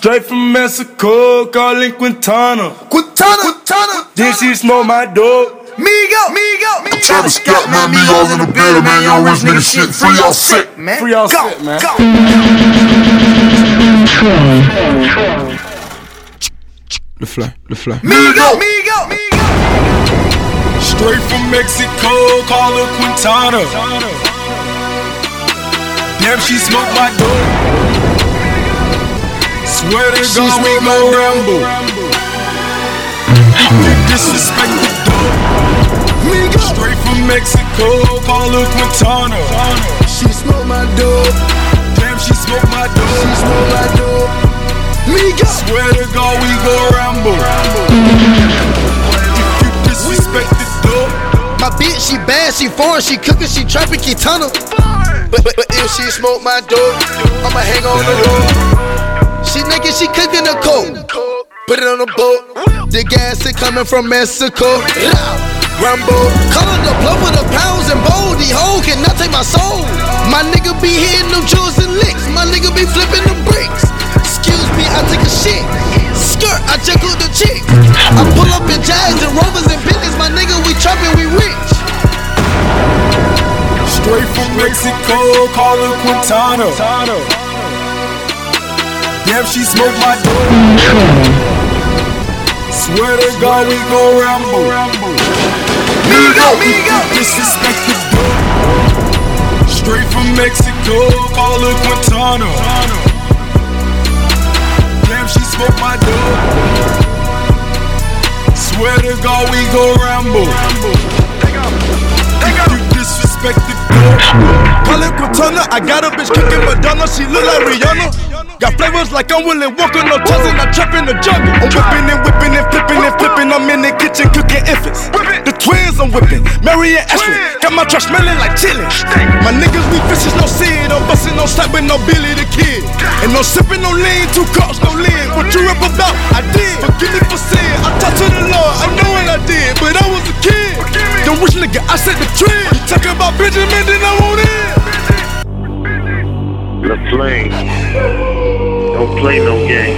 Straight from Mexico, calling Quintana. Quintana, Quintana. Then she smoke my dope. Migo, Migo, Migo. Travis Scott, man, me all in the building, man. Young rich nigga shit. Free y'all sick. Man. Free y'all go, sick, man. Go. The fly, the fly. Migo, Migo, Migo. Straight from Mexico, call her Quintana. Damn, she smoke my dope. Swear to God, we mm-hmm. go Rambo. You disrespect the dope. Straight from Mexico, call her Quintana. She smoke my dope. Damn, she smoke my dope. She dope. smoke my dope. Migo. Swear to God, we go ramble. If you disrespect the dope. My bitch, she bad, she foreign, she cooking, she trapping, Kitana. But, but, but if she smoke my dope, I'ma hang on the rope. She naked, she cooking the coke. Put it on the boat. The gas is coming from Mexico. Rambo, color the blow with the pounds and bold. The hoe cannot take my soul. My nigga be hitting them jewels and licks. My nigga be flipping them bricks. Excuse me, I take a shit. Skirt, I out the chick. I pull up in Jags and Rovers and Bentleys. My nigga, we trapping, we rich. Straight from Mexico, call her Quintana. Damn, she smoked my dope. Swear to God, we go Rambo. Migo, Migo. Disrespect the dope. Straight from Mexico, call her Quintana. Damn, she smoke my dope. Swear to God, we go Rambo. You disrespect the dope. Call it Quintana, I got a bitch kicking Madonna, she look like Rihanna. Got flavors like I'm Willy Wonka, no toes and I trap in the jungle. I'm whipping and whipping and flipping and flipping, I'm in the kitchen cooking infants. The twins I'm whipping, Mary and Ashley. Got my truck smelling like chili. My niggas, we fishes, no seed. I'm busting, no slap with no Billy the Kid. And no sipping, no lean, two cups, no lid. What you rap about, I did. Forgive me for saying, I talked to the Lord, I know what I did, but I was a kid. Don't wish nigga, I set the trend. You talking about Benjamin, then I want it. The flame. Don't play no games.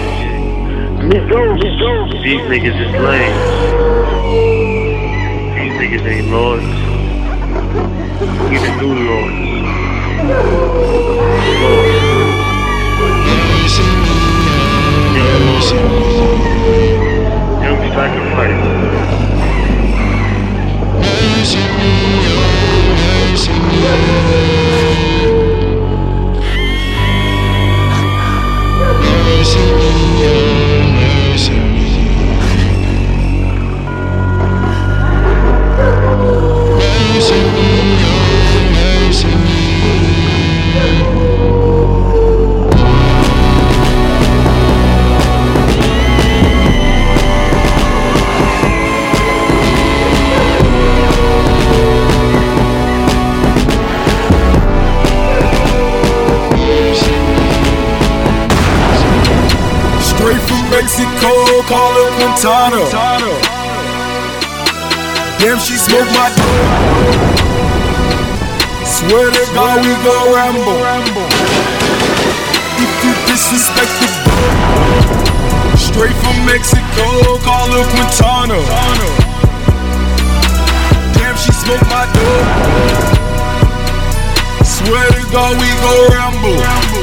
These niggas is lame. These niggas ain't lords. We the new lords. Lords. Young lords. Mexico, call her Quintana. Damn, she smoke my dope. Swear to God, we go Rambo. If you disrespect the dope. Straight from Mexico, call her Quintana. Damn, she smoke my dope. Swear to God, we go Rambo.